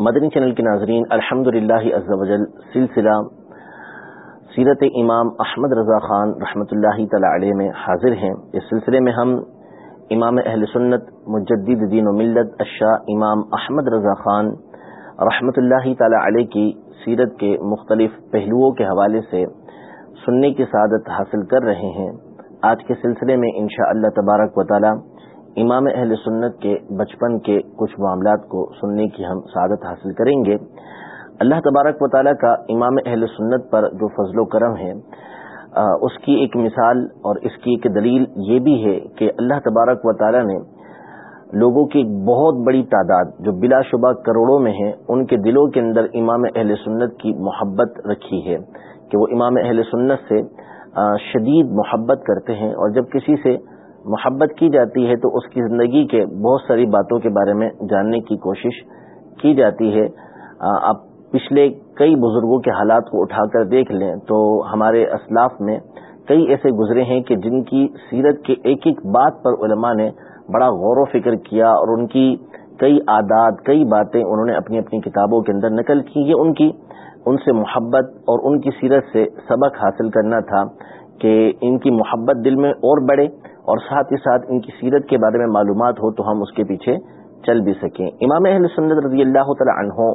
مدنی channel کے ناظرین الحمد للہ سلسلہ سیرت امام احمد رضا خان رحمۃ اللہ تعالی علیہ میں حاضر ہیں۔ اس سلسلے میں ہم امام اہل سنت، مجدد دین و ملت اشاہ امام احمد رضا خان رحمۃ اللہ تعالی علیہ کی سیرت کے مختلف پہلوؤں کے حوالے سے سننے کی سعادت حاصل کر رہے ہیں۔ آج کے سلسلے میں انشاء اللہ تبارک و تعالی امام اہل سنت کے بچپن کے کچھ معاملات کو سننے کی ہم سعادت حاصل کریں گے۔ اللہ تبارک و تعالیٰ کا امام اہل سنت پر جو فضل و کرم ہے اس کی ایک مثال اور اس کی ایک دلیل یہ بھی ہے کہ اللہ تبارک و تعالیٰ نے لوگوں کی ایک بہت بڑی تعداد جو بلا شبہ کروڑوں میں ہیں، ان کے دلوں کے اندر امام اہل سنت کی محبت رکھی ہے کہ وہ امام اہل سنت سے شدید محبت کرتے ہیں اور جب کسی سے محبت کی جاتی ہے تو اس کی زندگی کے بہت ساری باتوں کے بارے میں جاننے کی کوشش کی جاتی ہے۔ آپ پچھلے کئی بزرگوں کے حالات کو اٹھا کر دیکھ لیں تو ہمارے اسلاف میں کئی ایسے گزرے ہیں کہ جن کی سیرت کے ایک ایک بات پر علماء نے بڑا غور و فکر کیا اور ان کی کئی عادات، کئی باتیں انہوں نے اپنی اپنی کتابوں کے اندر نقل کی۔ یہ ان کی، ان سے محبت اور ان کی سیرت سے سبق حاصل کرنا تھا۔ کہ ان کی محبت دل میں اور بڑھے اور ساتھ ہی ساتھ ان کی سیرت کے بارے میں معلومات ہو تو ہم اس کے پیچھے چل بھی سکیں۔ امام اہل سنت رضی اللہ تعالی عنہ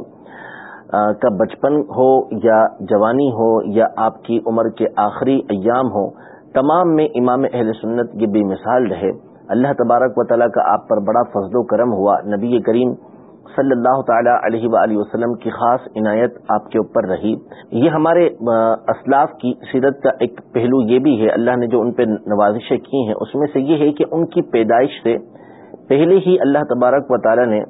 کا بچپن ہو یا جوانی ہو یا آپ کی عمر کے آخری ایام ہو، تمام میں امام اہل سنت یہ بے مثال رہے۔ اللہ تبارک و تعالیٰ کا آپ پر بڑا فضل و کرم ہوا۔ نبی کریم صلی اللہ تعالی علیہ وآلہ وسلم کی خاص عنایت آپ کے اوپر رہی۔ یہ ہمارے اسلاف کی سیرت کا ایک پہلو یہ بھی ہے، اللہ نے جو ان پہ نوازشیں کی ہیں، اس میں سے یہ ہے کہ ان کی پیدائش سے پہلے ہی اللہ تبارک و تعالی نے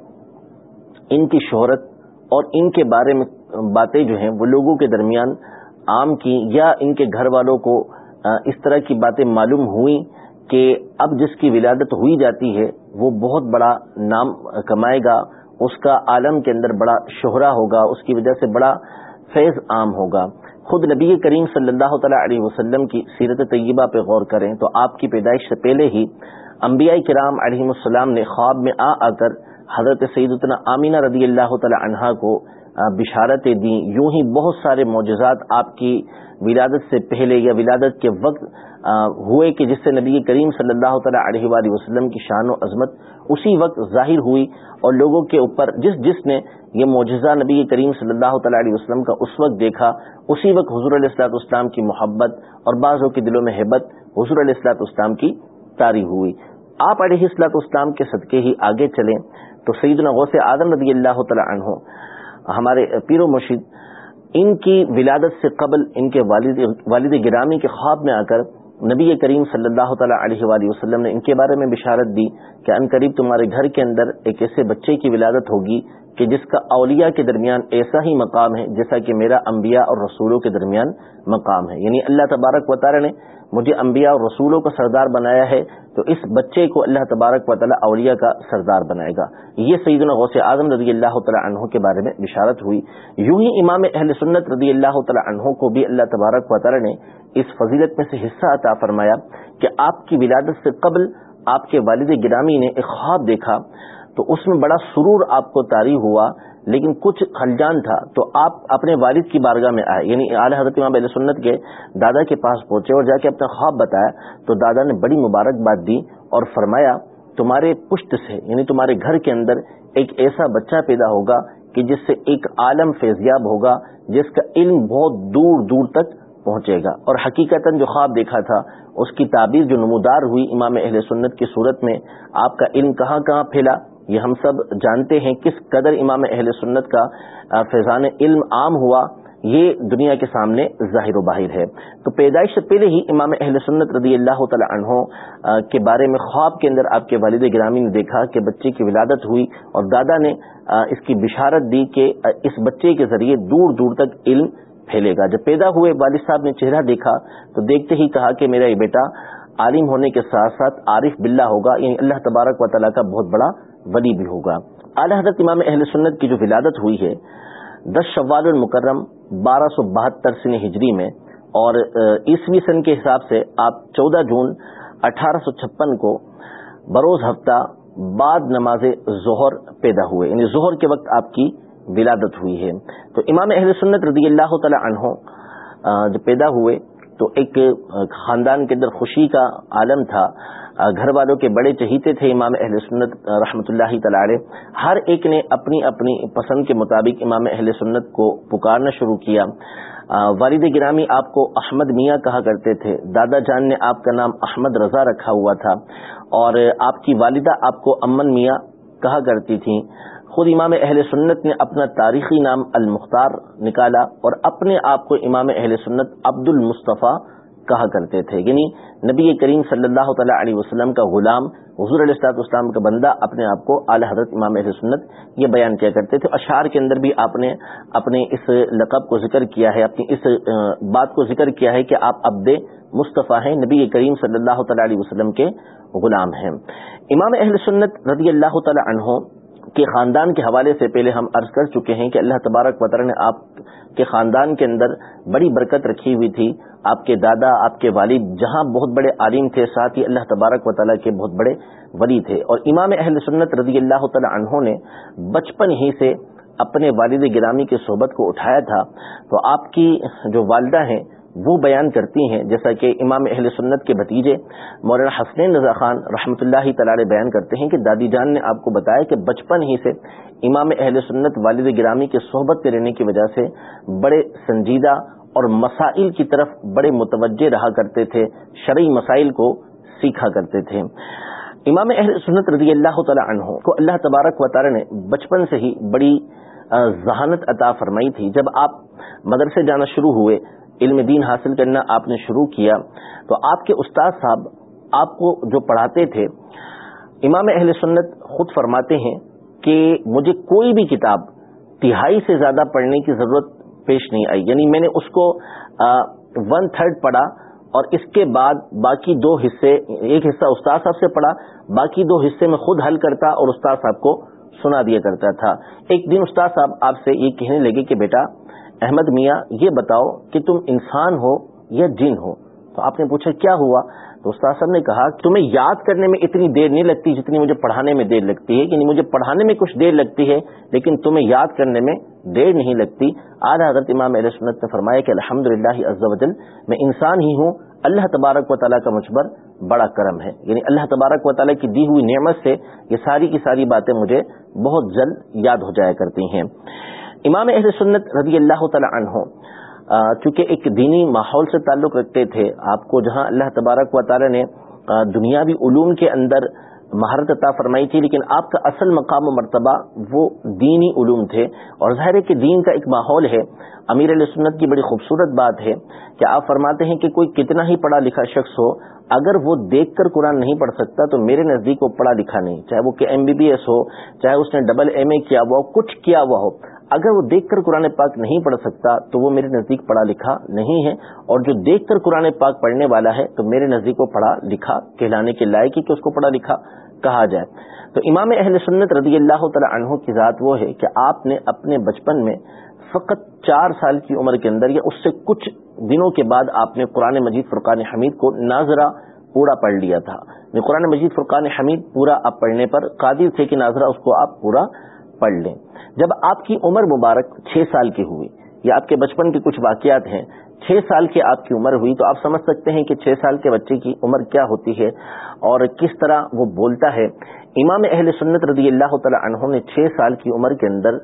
ان کی شہرت اور ان کے بارے میں باتیں جو ہیں وہ لوگوں کے درمیان عام کی، یا ان کے گھر والوں کو اس طرح کی باتیں معلوم ہوئیں کہ اب جس کی ولادت ہوئی جاتی ہے، وہ بہت بڑا نام کمائے گا۔ اس کا عالم کے اندر بڑا شہرا ہوگا، اس کی وجہ سے بڑا فیض عام ہوگا۔ خود نبی کریم صلی اللہ تعالی علیہ وسلم کی سیرت طیبہ پہ غور کریں تو آپ کی پیدائش سے پہلے ہی انبیاء کرام علیہ السلام نے خواب میں آ آ کر حضرت سیدتنا آمینہ رضی اللہ تعالی عنہا کو بشارتیں دیں۔ یوں ہی بہت سارے معجزات آپ کی ولادت سے پہلے یا ولادت کے وقت ہوئے کہ جس سے نبی کریم صلی اللہ تعالیٰ علیہ وآلہ وسلم کی شان و عظمت اسی وقت ظاہر ہوئی اور لوگوں کے اوپر جس جس نے یہ معجزہ نبی کریم صلی اللہ تعالیٰ علیہ وسلم کا اس وقت دیکھا، اسی وقت حضور علیہ السلاط اسلام کی محبت اور بعضوں کے دلوں میں حبت حضور علیہ السلاط اسلام کی تاری ہوئی۔ آپ علیہ السلاط اسلام کے صدقے ہی آگے چلیں تو سیدنا غوث آدم رضی اللہ تعالیٰ عنہ ہمارے پیر و مرشید ان کی ولادت سے قبل ان کے والد والد گرامی کے خواب میں آ کر نبی کریم صلی اللہ تعالیٰ علیہ وآلہ وسلم نے ان کے بارے میں بشارت دی کہ ان قریب تمہارے گھر کے اندر ایک ایسے بچے کی ولادت ہوگی کہ جس کا اولیاء کے درمیان ایسا ہی مقام ہے جیسا کہ میرا انبیاء اور رسولوں کے درمیان مقام ہے۔ یعنی اللہ تبارک و تعالیٰ نے مجھے انبیاء اور رسولوں کا سردار بنایا ہے تو اس بچے کو اللہ تبارک و تعالیٰ اولیاء کا سردار بنائے گا۔ یہ سعید غوث اعظم رضی اللہ تعالیٰ عنہ کے بارے میں بشارت ہوئی۔ یوں ہی امام اہل سنت رضی اللہ تعالیٰ عنہ کو بھی اللہ تبارک و تعالیٰ نے اس فضیلت میں سے حصہ عطا فرمایا کہ آپ کی ولادت سے قبل آپ کے والد گرامی نے ایک خواب دیکھا۔ تو اس میں بڑا سرور آپ کو تاری ہوا، لیکن کچھ خلجان تھا۔ تو آپ اپنے والد کی بارگاہ میں آئے یعنی اعلی حضرت امام علیہ سنت کے دادا کے پاس پہنچے اور جا کے اپنا خواب بتایا۔ تو دادا نے بڑی مبارک بات دی اور فرمایا، تمہارے پشت سے یعنی تمہارے گھر کے اندر ایک ایسا بچہ پیدا ہوگا کہ جس سے ایک عالم فیضیاب ہوگا، جس کا علم بہت دور دور تک پہنچے گا۔ اور حقیقت جو خواب دیکھا تھا، اس کی تعبیر جو نمودار ہوئی امام اہل سنت کی صورت میں، آپ کا علم کہاں کہاں پھیلا؟ یہ ہم سب جانتے ہیں کس قدر امام اہل سنت کا فیضان علم عام ہوا، یہ دنیا کے سامنے ظاہر و باہر ہے۔ تو پیدائش سے پہلے ہی امام اہل سنت رضی اللہ تعالی عنہ کے بارے میں خواب کے اندر آپ کے والد گرامی نے دیکھا کہ بچے کی ولادت ہوئی اور دادا نے اس کی بشارت دی کہ اس بچے کے ذریعے دور دور تک علم پھیلے گا۔ جب پیدا ہوئے والد صاحب نے چہرہ دیکھا تو دیکھتے ہی کہا کہ میرا یہ بیٹا عالم ہونے کے ساتھ ساتھ عارف بلّہ ہوگا یعنی اللہ تبارک و تعالیٰ کا بہت بڑا ولی بھی ہوگا۔ اعلی حضرت امام اہل سنت کی جو ولادت ہوئی ہے، دس شوال المکرم بارہ سو بہتر سن ہجری میں، اور عیسوی سن کے حساب سے آپ چودہ جون اٹھارہ سو چھپن کو بروز ہفتہ بعد نماز ظہر پیدا ہوئے۔ یعنی ظہر کے وقت آپ کی ولادت ہوئی ہے۔ تو امام اہل سنت رضی اللہ تعالی عنہ جب پیدا ہوئے تو ایک خاندان کے اندر خوشی کا عالم تھا۔ گھر والوں کے بڑے چہیتے تھے امام اہل سنت رحمۃ اللہ تعالی ہر ایک نے اپنی اپنی پسند کے مطابق امام اہل سنت کو پکارنا شروع کیا۔ والد گرامی آپ کو احمد میاں کہا کرتے تھے۔ دادا جان نے آپ کا نام احمد رضا رکھا ہوا تھا۔ اور آپ کی والدہ آپ کو امن میاں کہا کرتی تھیں۔ خود امام اہل سنت نے اپنا تاریخی نام المختار نکالا اور اپنے آپ کو امام اہل سنت عبد المصطفیٰ کہا کرتے تھے۔ یعنی نبی کریم صلی اللہ تعالیٰ علیہ وسلم کا غلام، حضور علیہ السلاط اسلام کا بندہ اپنے آپ کو اعلی حضرت امام اہل سنت یہ بیان کیا کرتے تھے۔ اشعار کے اندر بھی آپ نے اپنے اس لقب کو ذکر کیا ہے، اپنی اس بات کو ذکر کیا ہے کہ آپ ابد مصطفیٰ ہیں، نبی کریم صلی اللہ تعالیٰ علیہ وسلم کے غلام ہیں۔ امام اہل سنت رضی اللہ تعالیٰ عنہ کے خاندان کے حوالے سے پہلے ہم عرض کر چکے ہیں کہ اللہ تبارک وطر نے آپ کے خاندان کے اندر بڑی برکت رکھی ہوئی تھی۔ آپ کے دادا، آپ کے والد جہاں بہت بڑے عالم تھے، ساتھ ہی اللہ تبارک و تعالیٰ کے بہت بڑے ولی تھے۔ اور امام اہل سنت رضی اللہ تعالیٰ عنہ نے بچپن ہی سے اپنے والد گرامی کی صحبت کو اٹھایا تھا۔ تو آپ کی جو والدہ ہیں وہ بیان کرتی ہیں، جیسا کہ امام اہل سنت کے بھتیجے مولانا حسنین رضا خان رحمۃ اللہ تعالی بیان کرتے ہیں کہ دادی جان نے آپ کو بتایا کہ بچپن ہی سے امام اہل سنت والد گرامی کے صحبت کے رہنے کی وجہ سے بڑے سنجیدہ اور مسائل کی طرف بڑے متوجہ رہا کرتے تھے، شرعی مسائل کو سیکھا کرتے تھے۔ امام اہل سنت رضی اللہ تعالی عنہ کو اللہ تبارک و تعالی نے بچپن سے ہی بڑی ذہانت عطا فرمائی تھی۔ جب آپ مدرسے جانا شروع ہوئے علم دین حاصل کرنا آپ نے شروع کیا، تو آپ کے استاد صاحب آپ کو جو پڑھاتے تھے، امام اہل سنت خود فرماتے ہیں کہ مجھے کوئی بھی کتاب تہائی سے زیادہ پڑھنے کی ضرورت پیش نہیں آئی۔ یعنی میں نے اس کو ون تھرڈ پڑھا اور اس کے بعد باقی دو حصے، ایک حصہ استاد صاحب سے پڑھا، باقی دو حصے میں خود حل کرتا اور استاد صاحب کو سنا دیا کرتا تھا۔ ایک دن استاد صاحب آپ سے یہ کہنے لگے کہ بیٹا احمد میاں، یہ بتاؤ کہ تم انسان ہو یا جن ہو؟ تو آپ نے پوچھا کیا ہوا؟ تو استاد صاحب نے کہا کہ تمہیں یاد کرنے میں اتنی دیر نہیں لگتی جتنی مجھے پڑھانے میں دیر لگتی ہے۔ یعنی مجھے پڑھانے میں کچھ دیر لگتی ہے، لیکن تمہیں یاد کرنے میں دیر نہیں لگتی۔ آدھا حضرت امام علیہ سنت نے فرمایا کہ الحمد للہ میں انسان ہی ہوں۔ اللہ تبارک و تعالیٰ کا مجبر بڑا کرم ہے۔ یعنی اللہ تبارک و تعالیٰ کی دی ہوئی نعمت سے یہ ساری کی ساری باتیں مجھے بہت جلد یاد ہو جایا کرتی ہیں۔ امام اہل سنت رضی اللہ تعالی عنہ چونکہ ایک دینی ماحول سے تعلق رکھتے تھے، آپ کو جہاں اللہ تبارک و تعالی نے دنیاوی علوم کے اندر مہارت عطا فرمائی تھی، لیکن آپ کا اصل مقام و مرتبہ وہ دینی علوم تھے۔ اور ظاہر ہے کہ دین کا ایک ماحول ہے۔ امیر علیہ سنت کی بڑی خوبصورت بات ہے کہ آپ فرماتے ہیں کہ کوئی کتنا ہی پڑھا لکھا شخص ہو، اگر وہ دیکھ کر قرآن نہیں پڑھ سکتا تو میرے نزدیک وہ پڑھا لکھا نہیں۔ چاہے وہ کہ ایم بی بی ایس ہو، چاہے اس نے ڈبل ایم اے کیا ہوا ہو، کچھ کیا ہوا ہو۔ اگر وہ دیکھ کر قرآن پاک نہیں پڑھ سکتا، تو وہ میرے نزدیک پڑھا لکھا نہیں ہے۔ اور جو دیکھ کر قرآن پاک پڑھنے والا ہے، تو میرے نزدیک وہ پڑھا لکھا، کہلانے کے لائق ہی کہ اس کو پڑھا لکھا کہا جائے۔ تو امام اہل سنت رضی اللہ تعالی عنہ کی ذات وہ ہے کہ آپ نے اپنے بچپن میں فقط چار سال کی عمر کے اندر یا اس سے کچھ دنوں کے بعد آپ نے قرآن مجید فرقان حمید کو ناظرہ پورا پڑھ لیا تھا۔ یعنی قرآن مجید فرقان حمید پورا آپ پڑھنے پر قادر تھے کہ ناظرہ اس کو آپ پورا پڑھ لیں۔ جب آپ کی عمر مبارک چھ سال کی ہوئی یا آپ کے بچپن کے کچھ واقعات ہیں، چھ سال کی آپ کی عمر ہوئی تو آپ سمجھ سکتے ہیں کہ چھ سال کے بچے کی عمر کیا ہوتی ہے اور کس طرح وہ بولتا ہے۔ امام اہل سنت رضی اللہ تعالی عنہ نے چھ سال کی عمر کے اندر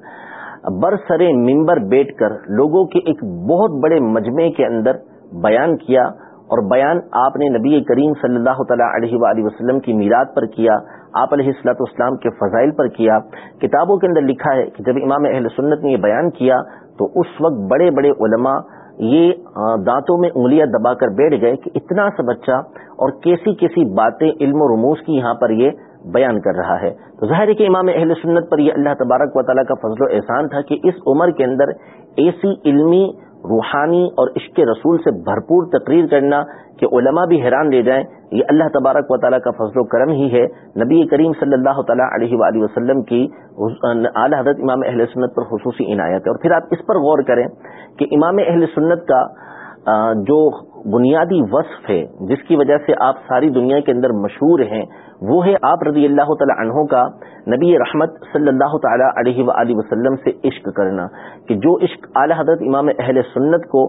برسر ممبر بیٹھ کر لوگوں کے ایک بہت بڑے مجمع کے اندر بیان کیا اور بیان آپ نے نبی کریم صلی اللہ تعالیٰ علیہ وآلہ وسلم کی میرات پر کیا آپ علیہ السلاۃ اسلام کے فضائل پر کیا، کتابوں کے اندر لکھا ہے کہ جب امام اہل سنت نے یہ بیان کیا تو اس وقت بڑے بڑے علماء یہ دانتوں میں انگلیاں دبا کر بیٹھ گئے کہ اتنا سا بچہ اور کیسی کیسی باتیں علم و رموز کی یہاں پر یہ بیان کر رہا ہے۔ تو ظاہر ہے کہ امام اہل سنت پر یہ اللہ تبارک و تعالیٰ کا فضل و احسان تھا کہ اس عمر کے اندر ایسی علمی روحانی اور عشق رسول سے بھرپور تقریر کرنا کہ علماء بھی حیران لے جائیں، یہ اللہ تبارک و تعالیٰ کا فضل و کرم ہی ہے۔ نبی کریم صلی اللہ تعالیٰ علیہ وآلہ وسلم کی اعلی حضرت امام اہل سنت پر خصوصی عنایت ہے۔ اور پھر آپ اس پر غور کریں کہ امام اہل سنت کا جو بنیادی وصف ہے، جس کی وجہ سے آپ ساری دنیا کے اندر مشہور ہیں وہ ہے آپ رضی اللہ تعالی عنہ کا نبی رحمت صلی اللہ تعالی علیہ وآلہ وسلم سے عشق کرنا کہ جو عشق اعلی حضرت امام اہل سنت کو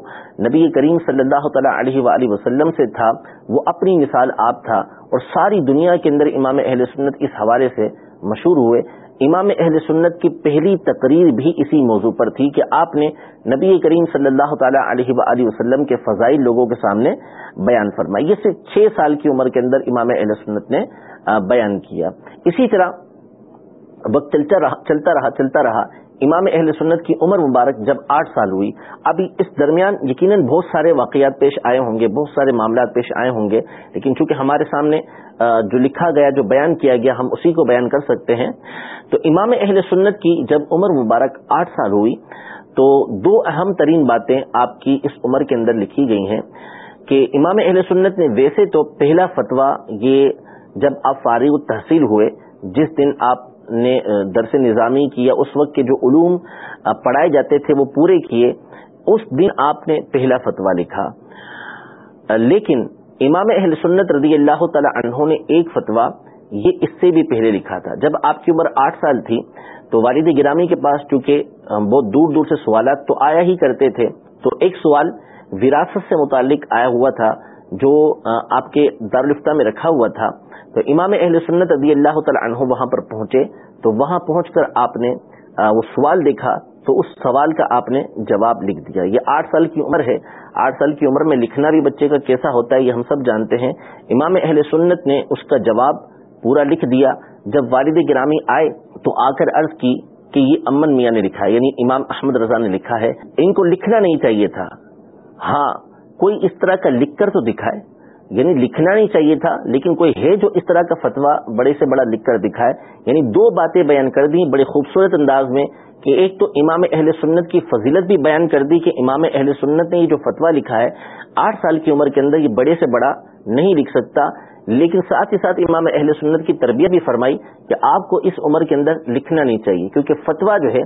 نبی کریم صلی اللہ تعالی علیہ وآلہ وسلم سے تھا، وہ اپنی مثال آپ تھا اور ساری دنیا کے اندر امام اہل سنت اس حوالے سے مشہور ہوئے۔ امام اہل سنت کی پہلی تقریر بھی اسی موضوع پر تھی کہ آپ نے نبی کریم صلی اللہ تعالیٰ علیہ و وسلم کے فضائل لوگوں کے سامنے بیان فرمائی۔ یہ صرف چھ سال کی عمر کے اندر امام اہل سنت نے بیان کیا۔ اسی طرح وقت چلتا رہا چلتا رہا چلتا رہا۔ امام اہل سنت کی عمر مبارک جب آٹھ سال ہوئی، ابھی اس درمیان یقیناً بہت سارے واقعات پیش آئے ہوں گے، بہت سارے معاملات پیش آئے ہوں گے، لیکن چونکہ ہمارے سامنے جو لکھا گیا، جو بیان کیا گیا، ہم اسی کو بیان کر سکتے ہیں۔ تو امام اہل سنت کی جب عمر مبارک آٹھ سال ہوئی، تو دو اہم ترین باتیں آپ کی اس عمر کے اندر لکھی گئی ہیں کہ امام اہل سنت نے ویسے تو پہلا فتویٰ یہ جب آپ فارغ تحصیل ہوئے، جس دن آپ نے درس نظامی کیا، اس وقت کے جو علوم پڑھائے جاتے تھے، وہ پورے کیے، اس دن آپ نے پہلا فتویٰ لکھا۔ لیکن امام اہل سنت رضی اللہ تعالی عنہ نے ایک فتویٰ، یہ اس سے بھی پہلے لکھا تھا۔ جب آپ کی عمر آٹھ سال تھی، تو والد گرامی کے پاس چونکہ بہت دور دور سے سوالات تو آیا ہی کرتے تھے، تو ایک سوال وراثت سے متعلق آیا ہوا تھا۔ جو آپ کے دارالفتہ میں رکھا ہوا تھا، تو امام اہل سنت رضی اللہ تعالی عنہ وہاں پر پہنچے۔ تو وہاں پہنچ کر آپ نے وہ سوال دیکھا، تو اس سوال کا آپ نے جواب لکھ دیا۔ یہ آٹھ سال کی عمر ہے۔ آٹھ سال کی عمر میں لکھنا بھی بچے کا کیسا ہوتا ہے، یہ ہم سب جانتے ہیں۔ امام اہل سنت نے اس کا جواب پورا لکھ دیا۔ جب والد گرامی آئے، تو آ کر عرض کی کہ یہ امن میاں نے لکھا ہے یعنی امام احمد رضا نے لکھا ہے۔ ان کو لکھنا نہیں چاہیے تھا۔ ہاں کوئی اس طرح کا لکھ کر تو دکھائے یعنی لکھنا نہیں چاہیے تھا، لیکن کوئی ہے جو اس طرح کا فتویٰ بڑے سے بڑا لکھ کر دکھائے۔ یعنی دو باتیں بیان کر دی بڑے خوبصورت انداز میں کہ ایک تو امام اہل سنت کی فضیلت بھی بیان کر دی کہ امام اہل سنت نے یہ جو فتویٰ لکھا ہے، آٹھ سال کی عمر کے اندر یہ بڑے سے بڑا نہیں لکھ سکتا۔ لیکن ساتھ ہی ساتھ امام اہل سنت کی تربیت بھی فرمائی کہ آپ کو اس عمر کے اندر لکھنا نہیں چاہیے، کیونکہ فتویٰ جو ہے،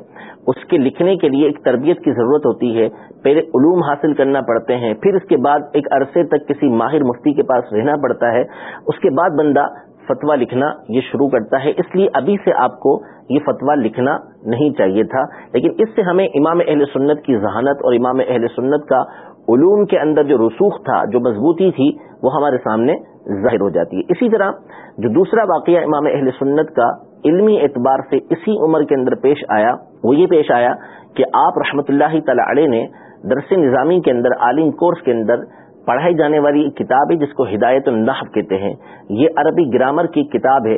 اس کے لکھنے کے لیے ایک تربیت کی ضرورت ہوتی ہے، پہلے علوم حاصل کرنا پڑتے ہیں، پھر اس کے بعد ایک عرصے تک کسی ماہر مفتی کے پاس رہنا پڑتا ہے، اس کے بعد بندہ فتویٰ لکھنا یہ شروع کرتا ہے۔ اس لیے ابھی سے آپ کو یہ فتویٰ لکھنا نہیں چاہیے تھا، لیکن اس سے ہمیں امام اہل سنت کی ذہانت اور امام اہل سنت کا علوم کے اندر جو رسوخ تھا، جو مضبوطی تھی، وہ ہمارے سامنے ظاہر ہو جاتی ہے۔ اسی طرح جو دوسرا واقعہ امام اہل سنت کا علمی اعتبار سے اسی عمر کے اندر پیش آیا، وہ یہ پیش آیا کہ آپ رحمت اللہ تعالی علیہ نے درس نظامی کے اندر، عالم کورس کے اندر پڑھائی جانے والی کتاب ہے، جس کو ہدایت النحف کہتے ہیں۔ یہ عربی گرامر کی کتاب ہے۔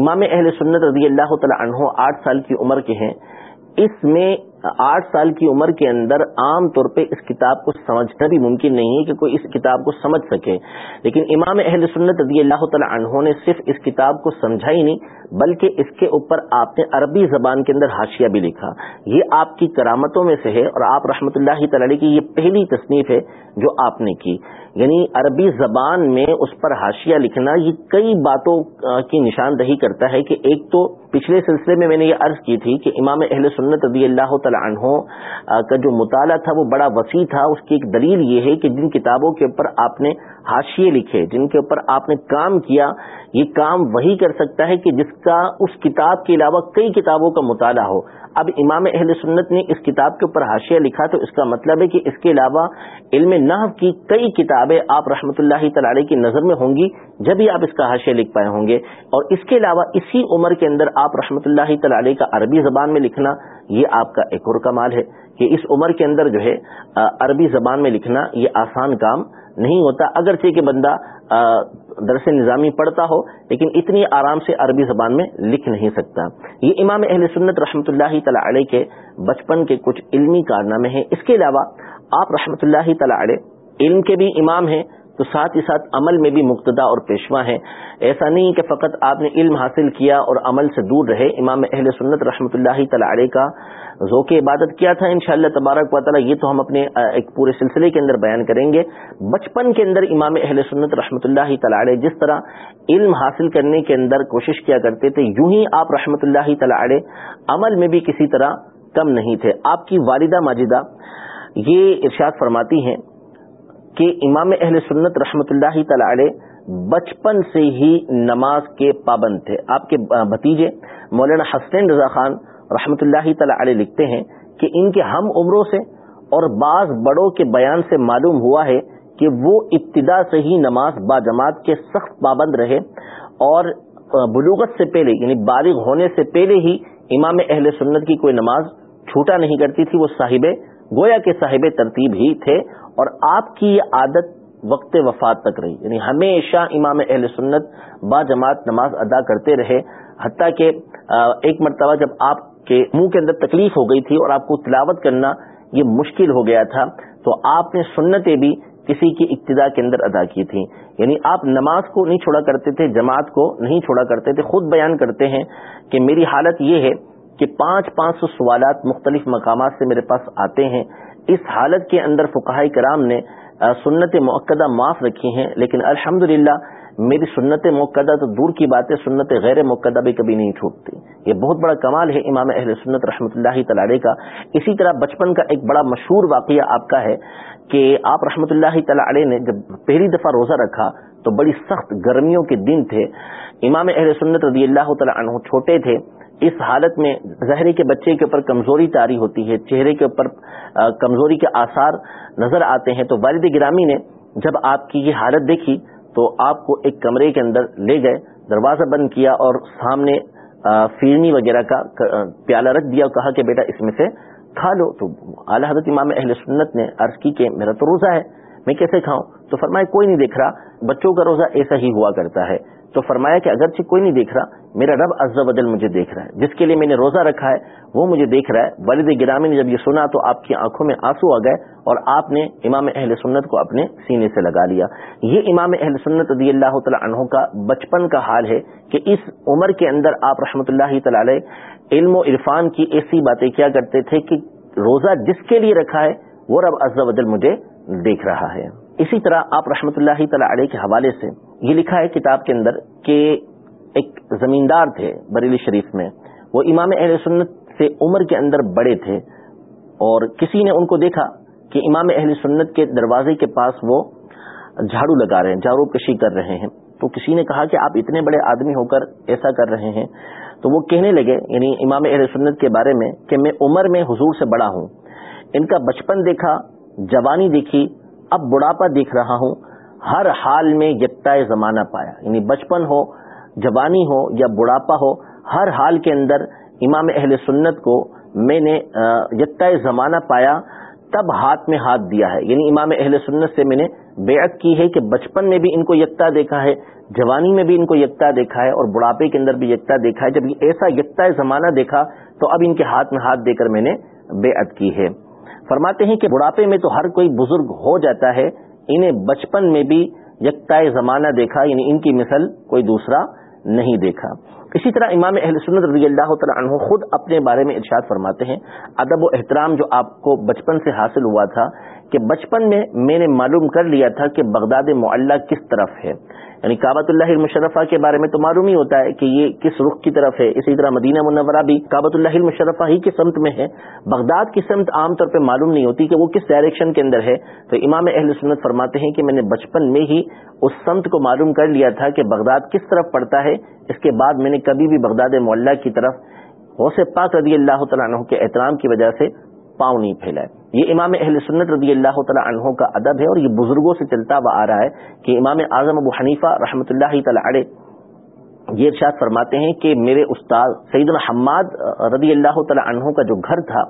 امام اہل سنت رضی اللہ تعالی عنہ آٹھ سال کی عمر کے ہیں۔ اس میں آٹھ سال کی عمر کے اندر عام طور پہ اس کتاب کو سمجھنا بھی ممکن نہیں ہے کہ کوئی اس کتاب کو سمجھ سکے۔ لیکن امام اہل سنت رضی اللہ تعالی عنہ نے صرف اس کتاب کو سمجھا ہی نہیں، بلکہ اس کے اوپر آپ نے عربی زبان کے اندر حاشیہ بھی لکھا۔ یہ آپ کی کرامتوں میں سے ہے اور آپ رحمۃ اللہ تعالی کی یہ پہلی تصنیف ہے جو آپ نے کی۔ یعنی عربی زبان میں اس پر حاشیہ لکھنا یہ کئی باتوں کی نشاندہی کرتا ہے کہ ایک تو پچھلے سلسلے میں میں نے یہ عرض کی تھی کہ امام اہل سنت رضی اللہ تعالی عنہ کا جو مطالعہ تھا، وہ بڑا وسیع تھا۔ اس کی ایک دلیل یہ ہے کہ جن کتابوں کے اوپر آپ نے حاشیے لکھے، جن کے اوپر آپ نے کام کیا، یہ کام وہی کر سکتا ہے کہ جس کا اس کتاب کے علاوہ کئی کتابوں کا مطالعہ ہو۔ اب امام اہل سنت نے اس کتاب کے اوپر حاشیہ لکھا تو اس کا مطلب ہے کہ اس کے علاوہ علم نحو کی کئی کتابیں آپ رحمۃ اللہ تعالی کی نظر میں ہوں گی، جب ہی آپ اس کا حاشیہ لکھ پائے ہوں گے۔ اور اس کے علاوہ اسی عمر کے اندر آپ رحمۃ اللہ تعالی کا عربی زبان میں لکھنا، یہ آپ کا ایک اور کمال ہے۔ کہ اس عمر کے اندر جو ہے عربی زبان میں لکھنا یہ آسان کام نہیں ہوتا۔ اگرچہ کہ بندہ درس نظامی پڑھتا ہو، لیکن اتنی آرام سے عربی زبان میں لکھ نہیں سکتا۔ یہ امام اہل سنت رحمۃ اللہ تعالی علیہ کے بچپن کے کچھ علمی کارنامے ہیں۔ اس کے علاوہ، آپ رحمۃ اللہ تعالی علیہ علم کے بھی امام ہیں، تو ساتھ ہی ساتھ عمل میں بھی مقتدا اور پیشوا ہیں۔ ایسا نہیں کہ فقط آپ نے علم حاصل کیا اور عمل سے دور رہے۔ امام اہل سنت رحمۃ اللہ تعالی کا ذوق عبادت کیا تھا ان شاء اللہ تبارک و تعالیٰ، یہ تو ہم اپنے ایک پورے سلسلے کے اندر بیان کریں گے۔ بچپن کے اندر امام اہل سنت رحمۃ اللہ تعالی جس طرح علم حاصل کرنے کے اندر کوشش کیا کرتے تھے، یوں ہی آپ رحمۃ اللہ تعالی عمل میں بھی کسی طرح کم نہیں تھے۔ آپ کی والدہ ماجدہ یہ ارشاد فرماتی ہیں کہ امام اہل سنت رحمۃ اللہ تعالی بچپن سے ہی نماز کے پابند تھے۔ آپ کے بھتیجے مولانا حسین رضا خان رحمۃ اللہ تعالی علیہ لکھتے ہیں کہ ان کے ہم عمروں سے اور بعض بڑوں کے بیان سے معلوم ہوا ہے کہ وہ ابتدا سے ہی نماز با جماعت کے سخت پابند رہے اور بلوغت سے پہلے یعنی بالغ ہونے سے پہلے ہی امام اہل سنت کی کوئی نماز چھوٹا نہیں کرتی تھی، وہ صاحب گویا کے صاحب ترتیب ہی تھے اور آپ کی یہ عادت وقت وفات تک رہی۔ یعنی ہمیشہ امام اہل سنت با جماعت نماز ادا کرتے رہے، حتیٰ کہ ایک مرتبہ جب آپ کے منہ کے اندر تکلیف ہو گئی تھی اور آپ کو تلاوت کرنا یہ مشکل ہو گیا تھا، تو آپ نے سنتیں بھی کسی کی ابتدا کے اندر ادا کی تھی یعنی آپ نماز کو نہیں چھوڑا کرتے تھے، جماعت کو نہیں چھوڑا کرتے تھے، خود بیان کرتے ہیں کہ میری حالت یہ ہے کہ پانچ پانچ سو سوالات مختلف مقامات سے میرے پاس آتے ہیں۔ اس حالت کے اندر فقہ کرام نے سنت موقع معاف رکھی ہیں، لیکن الحمد میری سنت موقع تو دور کی بات ہے سنت غیر موقع بھی کبھی نہیں چھوٹتی۔ یہ بہت بڑا کمال ہے امام اہل سنت رحمۃ اللہ تعالی کا۔ اسی طرح بچپن کا ایک بڑا مشہور واقعہ آپ کا ہے کہ آپ رحمۃ اللہ تعالی نے جب پہلی دفعہ روزہ رکھا تو بڑی سخت گرمیوں کے دن تھے۔ امام اہل سنت رضی اللہ تعالیٰ عنہ چھوٹے تھے۔ اس حالت میں زہرے کے بچے کے اوپر کمزوری تاری ہوتی ہے، چہرے کے اوپر کمزوری کے آثار نظر آتے ہیں۔ تو والد گرامی نے جب آپ کی یہ حالت دیکھی تو آپ کو ایک کمرے کے اندر لے گئے، دروازہ بند کیا اور سامنے فیرنی وغیرہ کا پیالہ رکھ دیا اور کہا کہ بیٹا اس میں سے کھا لو۔ تو اعلی حضرت امام اہل سنت نے عرض کی کہ میرا تو روزہ ہے، میں کیسے کھاؤں؟ تو فرمایا، کوئی نہیں دیکھ رہا، بچوں کا روزہ ایسا ہی ہوا کرتا ہے۔ تو فرمایا کہ اگرچہ کوئی نہیں دیکھ رہا، میرا رب عز و بدل مجھے دیکھ رہا ہے۔ جس کے لیے میں نے روزہ رکھا ہے، وہ مجھے دیکھ رہا ہے۔ والد گرامی نے جب یہ سنا تو آپ کی آنکھوں میں آنسو آ گئے اور آپ نے امام اہل سنت کو اپنے سینے سے لگا لیا۔ یہ امام اہل سنت رضی اللہ تعالیٰ عنہ کا بچپن کا حال ہے کہ اس عمر کے اندر آپ رحمۃ اللہ تعالی علم و عرفان کی ایسی باتیں کیا کرتے تھے کہ روزہ جس کے لیے رکھا ہے، وہ رب عز و بدل مجھے دیکھ رہا ہے۔ اسی طرح آپ رحمۃ اللہ تعالی علیہ کے حوالے سے یہ لکھا ہے کتاب کے اندر کہ ایک زمیندار تھے بریلی شریف میں۔ وہ امام اہل سنت سے عمر کے اندر بڑے تھے اور کسی نے ان کو دیکھا کہ امام اہل سنت کے دروازے کے پاس وہ جھاڑو لگا رہے ہیں، جھاڑو کشی کر رہے ہیں۔ تو کسی نے کہا کہ آپ اتنے بڑے آدمی ہو کر ایسا کر رہے ہیں۔ تو وہ کہنے لگے یعنی امام اہل سنت کے بارے میں کہ میں عمر میں حضور سے بڑا ہوں۔ ان کا بچپن دیکھا، جوانی دیکھی اب بڑھاپا دیکھ رہا ہوں، ہر حال میں یکتا زمانہ پایا۔ یعنی بچپن ہو، جوانی ہو یا بڑھاپا ہو، ہر حال کے اندر امام اہل سنت کو میں نے یکتا زمانہ پایا، تب ہاتھ میں ہاتھ دیا ہے۔ یعنی امام اہل سنت سے میں نے بیعت کی ہے کہ بچپن میں بھی ان کو یکتا دیکھا ہے، جوانی میں بھی ان کو یکتا دیکھا ہے اور بڑھاپے کے اندر بھی یکتا دیکھا ہے۔ جب ایسا یکتا زمانہ دیکھا تو اب ان کے ہاتھ میں ہاتھ دے کر میں نے بیعت کی ہے۔ فرماتے ہیں کہ بڑھاپے میں تو ہر کوئی بزرگ ہو جاتا ہے، انہیں بچپن میں بھی یکتا زمانہ دیکھا یعنی ان کی مثل کوئی دوسرا نہیں دیکھا۔ اسی طرح امام اہل سنت رضی اللہ تعالیٰ عنہ خود اپنے بارے میں ارشاد فرماتے ہیں، ادب و احترام جو آپ کو بچپن سے حاصل ہوا تھا کہ بچپن میں میں نے معلوم کر لیا تھا کہ بغداد معلّہ کس طرف ہے۔ یعنی کابت اللہ المشرفہ کے بارے میں تو معلوم ہی ہوتا ہے کہ یہ کس رخ کی طرف ہے۔ اسی طرح مدینہ منورہ بھی کابت اللہ المشرفہ ہی کی سمت میں ہے۔ بغداد کی سمت عام طور پہ معلوم نہیں ہوتی کہ وہ کس ڈائریکشن کے اندر ہے۔ تو امام اہل سنت فرماتے ہیں کہ میں نے بچپن میں ہی اس سمت کو معلوم کر لیا تھا کہ بغداد کس طرف پڑتا ہے۔ اس کے بعد میں نے کبھی بھی بغداد معلّہ کی طرف غوث پاک رضی اللہ تعالیٰ عنہ کے احترام کی وجہ سے پاؤں نہیں پھیلائے۔ یہ امام اہل سنت رضی اللہ تعالیٰ عنہ کا ادب ہے اور یہ بزرگوں سے چلتا ہوا آ رہا ہے کہ امام اعظم ابو حنیفہ رحمۃ اللہ تعالی یہ ارشاد فرماتے ہیں کہ میرے استاد سعید الحماد رضی اللہ تعالیٰ عنہ کا جو گھر تھا،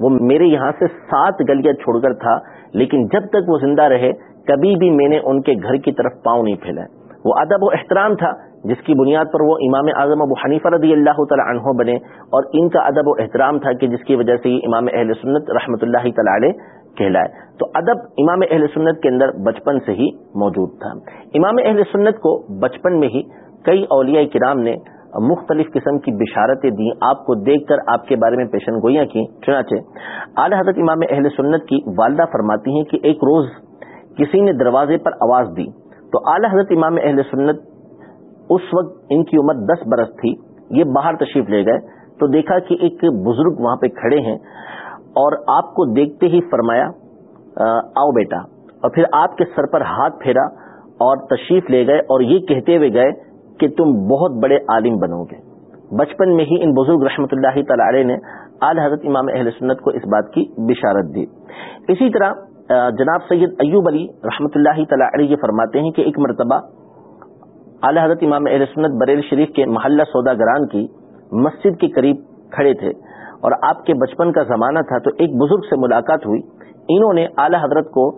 وہ میرے یہاں سے سات گلیاں چھوڑ کر تھا، لیکن جب تک وہ زندہ رہے، کبھی بھی میں نے ان کے گھر کی طرف پاؤں نہیں پھیلائے۔ وہ ادب و احترام تھا جس کی بنیاد پر وہ امام اعظم ابو حنیفہ رضی اللہ تعالی عنہ بنے اور ان کا ادب و احترام تھا کہ جس کی وجہ سے یہ امام اہل سنت رحمۃ اللہ تعالی کہلائے۔ تو ادب امام اہل سنت کے اندر بچپن سے ہی موجود تھا۔ امام اہل سنت کو بچپن میں ہی کئی اولیاء کرام نے مختلف قسم کی بشارتیں دی آپ کو دیکھ کر آپ کے بارے میں پیشن گوئیاں کی چنانچہ، اعلی حضرت امام اہل سنت کی والدہ فرماتی ہیں کہ ایک روز کسی نے دروازے پر آواز دی۔ تو اعلی حضرت امام اہل سنت اس وقت ان کی عمر دس برس تھی، یہ باہر تشریف لے گئے۔ تو دیکھا کہ ایک بزرگ وہاں پہ کھڑے ہیں اور آپ کو دیکھتے ہی فرمایا آؤ بیٹا۔ اور پھر آپ کے سر پر ہاتھ پھیرا اور تشریف لے گئے اور یہ کہتے ہوئے گئے کہ تم بہت بڑے عالم بنو گے۔ بچپن میں ہی ان بزرگ رحمۃ اللہ تعالی نے اعلی حضرت امام اہل سنت کو اس بات کی بشارت دی۔ اسی طرح جناب سید ایوب علی رحمۃ اللہ تعالی یہ فرماتے ہیں کہ ایک مرتبہ اعلی حضرت امام اہل سنت بریل شریف کے محلہ سودا گران کی مسجد کے قریب کھڑے تھے اور آپ کے بچپن کا زمانہ تھا تو ایک بزرگ سے ملاقات ہوئی۔ انہوں نے اعلی حضرت کو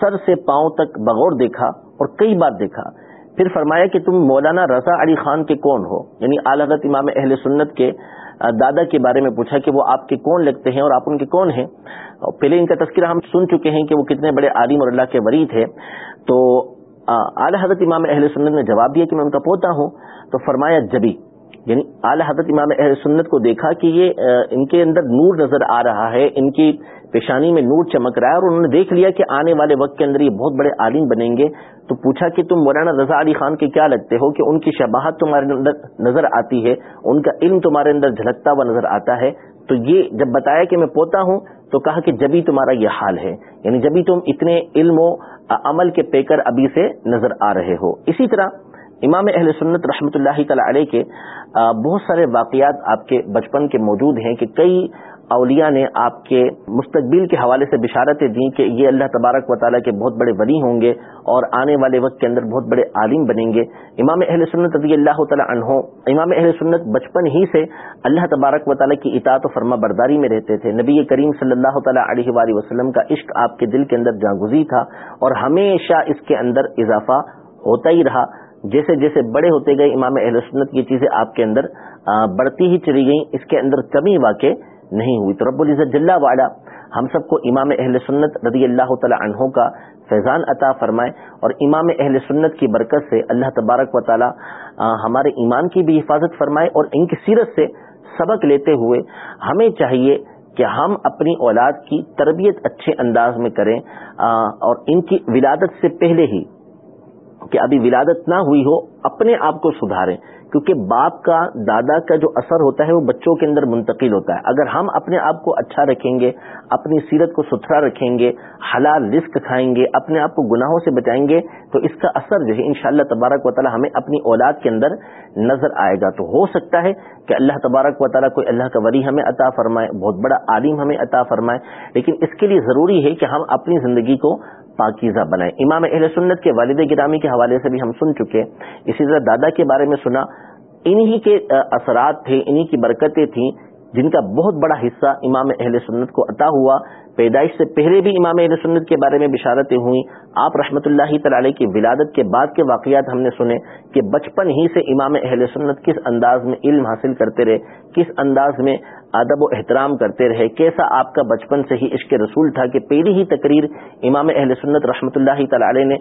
سر سے پاؤں تک بغور دیکھا اور کئی بار دیکھا۔ پھر فرمایا کہ تم مولانا رضا علی خان کے کون ہو؟ یعنی اعلی حضرت امام اہل سنت کے دادا کے بارے میں پوچھا کہ وہ آپ کے کون لگتے ہیں اور آپ ان کے کون ہیں؟ پہلے ان کا تذکرہ ہم سن چکے ہیں کہ وہ کتنے بڑے عالم اور اللہ کے وری تھے تو اعلی حضرت امام اہل سنت نے جواب دیا کہ میں ان کا پوتا ہوں، تو فرمایا جبی یعنی اعلی حضرت امام اہل سنت کو دیکھا کہ یہ ان کے اندر نور نظر آ رہا ہے، ان کی پیشانی میں نور چمک رہا ہے، اور انہوں نے دیکھ لیا کہ آنے والے وقت کے اندر یہ بہت بڑے عالم بنیں گے۔ تو پوچھا کہ تم مولانا رضا علی خان کے کیا لگتے ہو کہ ان کی شباہت تمہارے اندر نظر آتی ہے، ان کا علم تمہارے اندر جھلکتا ہوا نظر آتا ہے۔ تو یہ جب بتایا کہ میں پوتا ہوں، تو کہا کہ جبھی تمہارا یہ حال ہے یعنی جبھی تم اتنے علم و عمل کے پیکر ابھی سے نظر آ رہے ہو۔ اسی طرح امام اہل سنت رحمۃ اللہ تعالی علیہ کے بہت سارے واقعات آپ کے بچپن کے موجود ہیں کہ کئی اولیاء نے آپ کے مستقبل کے حوالے سے بشارتیں دیں کہ یہ اللہ تبارک و تعالیٰ کے بہت بڑے ولی ہوں گے اور آنے والے وقت کے اندر بہت بڑے عالم بنیں گے۔ امام اہل سنت رضی اللہ تعالیٰ عنہ، امام اہل سنت بچپن ہی سے اللہ تبارک و تعالیٰ کی اطاعت و فرما برداری میں رہتے تھے۔ نبی کریم صلی اللہ تعالیٰ علیہ وآلہ وسلم کا عشق آپ کے دل کے اندر جاگزی تھا اور ہمیشہ اس کے اندر اضافہ ہوتا ہی رہا۔ جیسے جیسے بڑے ہوتے گئے امام اہل سنت، یہ چیزیں آپ کے اندر بڑھتی ہی چلی گئیں۔ اس کے اندر کمی واقع نہیں ہوئی تو رب العزت جل والا ہم سب کو امام اہل سنت رضی اللہ تعالی عنہ کا فیضان عطا فرمائے اور امام اہل سنت کی برکت سے اللہ تبارک و تعالی ہمارے ایمان کی بھی حفاظت فرمائے اور ان کی سیرت سے سبق لیتے ہوئے ہمیں چاہیے کہ ہم اپنی اولاد کی تربیت اچھے انداز میں کریں اور ان کی ولادت سے پہلے ہی کہ ابھی ولادت نہ ہوئی ہو، اپنے آپ کو سدھاریں۔ کیونکہ باپ کا، دادا کا جو اثر ہوتا ہے، وہ بچوں کے اندر منتقل ہوتا ہے۔ اگر ہم اپنے آپ کو اچھا رکھیں گے، اپنی سیرت کو ستھرا رکھیں گے، حلال رزق کھائیں گے، اپنے آپ کو گناہوں سے بچائیں گے، تو اس کا اثر جو ہے ان شاء اللہ تبارک و تعالیٰ ہمیں اپنی اولاد کے اندر نظر آئے گا۔ تو ہو سکتا ہے کہ اللہ تبارک و تعالیٰ کوئی اللہ کا وری ہمیں عطا فرمائے، بہت بڑا عالم ہمیں عطا فرمائے، لیکن اس کے لیے ضروری ہے کہ ہم اپنی زندگی کو پاکیزہ بنائیں امام اہل سنت کے والد گرامی کے حوالے سے بھی ہم سن چکے اسی طرح دادا کے بارے میں سنا، انہی کے اثرات تھے، انہی کی برکتیں تھیں۔ جن کا بہت بڑا حصہ امام اہل سنت کو عطا ہوا، پیدائش سے پہلے بھی امام اہل سنت کے بارے میں بشارتیں ہوئیں۔ آپ رحمۃ اللہ تعالی کی ولادت کے بعد کے واقعات ہم نے سنے کہ بچپن ہی سے امام اہل سنت کس انداز میں علم حاصل کرتے رہے، کس انداز میں ادب و احترام کرتے رہے، کیسا آپ کا بچپن سے ہی عشق رسول تھا کہ پہلی ہی تقریر امام اہل سنت رحمۃ اللہ تعالی نے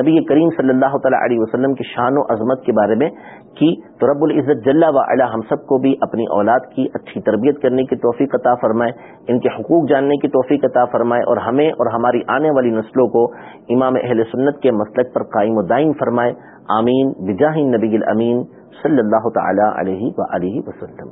نبی کریم صلی اللہ تعالی علیہ وسلم کی شان و عظمت کے بارے میں کی۔ تو رب العزت جل و اعلیٰ ہم سب کو بھی اپنی اولاد کی اچھی تربیت کرنے کی توفیق عطا فرمائے، ان کے حقوق جاننے کی توفیق عطا فرمائے اور ہمیں اور ہماری آنے والی نسلوں کو امام اہل سنت کے مسلک پر قائم و دائم فرمائے۔ آمین۔ بجاہ نبی الامین صلی اللہ تعالی علیہ و وسلم۔